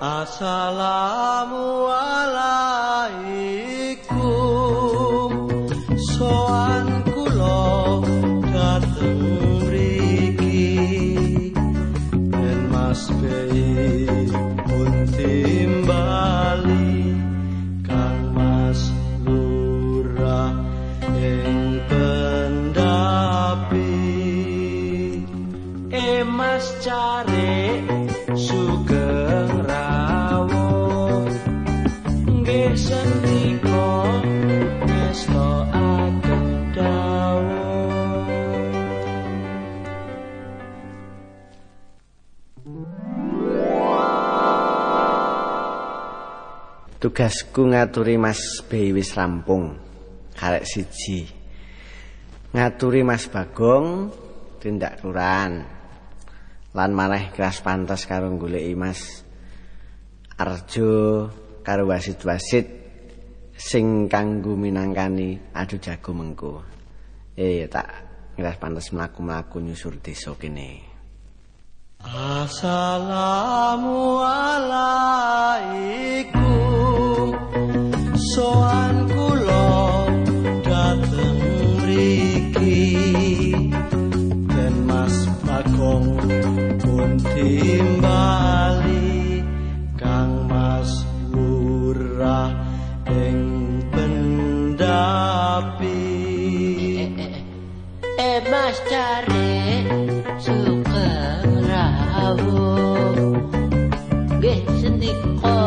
Assalamualaikum Soan kula dateng mriki. Ben Mas Bei pun timbali. Kang Mas Lurah ing pendapi Eh Mas Cari Tugasku ngaturi Mas Bei wis rampung. Karek siji. Ngaturi Mas Bagong tindak kelurahan. Lan maneh keras pantas karo goleki Mas Arjo karo wasit-wasit sing kanggo minangkani adu jago mengko. Eh tak keras pantas mlaku-mlaku nyusur desa kene. Assalamualaikum Soan kula dateng mriki Ben Mas Bagong pun timbali pendapi Eh Mas Cari sugeng rawuh nggih sendika